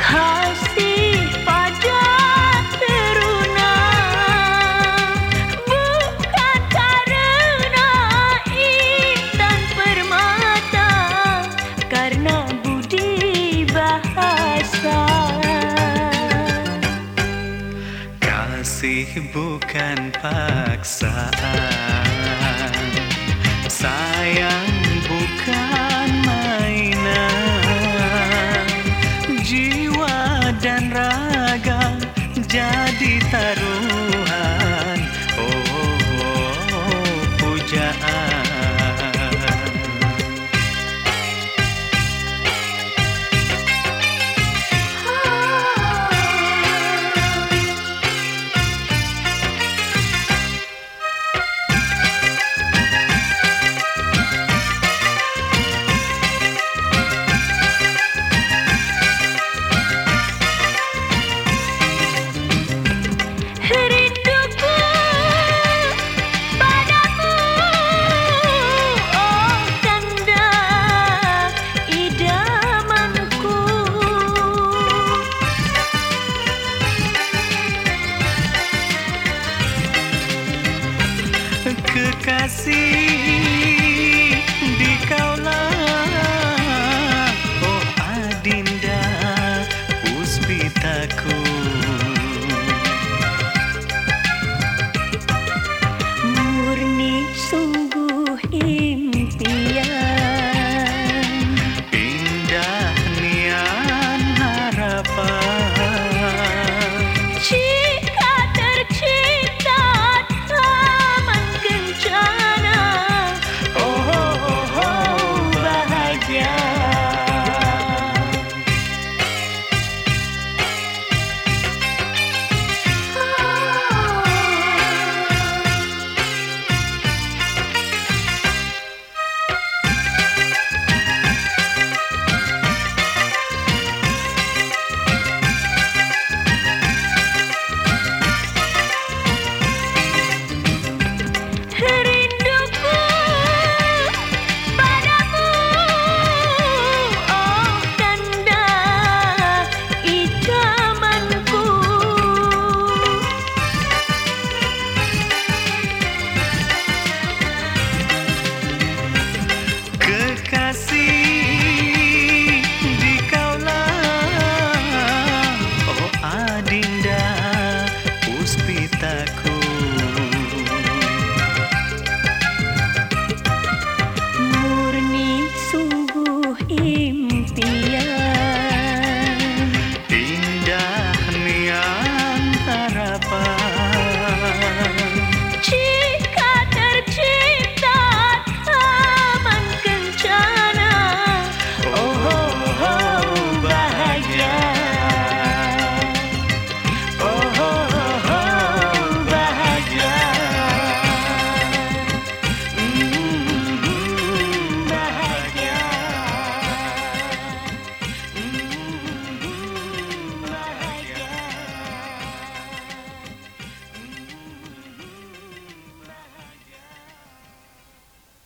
Kasih pada teruna Bukan karena intan permata Karena budi bahasa Kasih bukan paksaan jangan kasih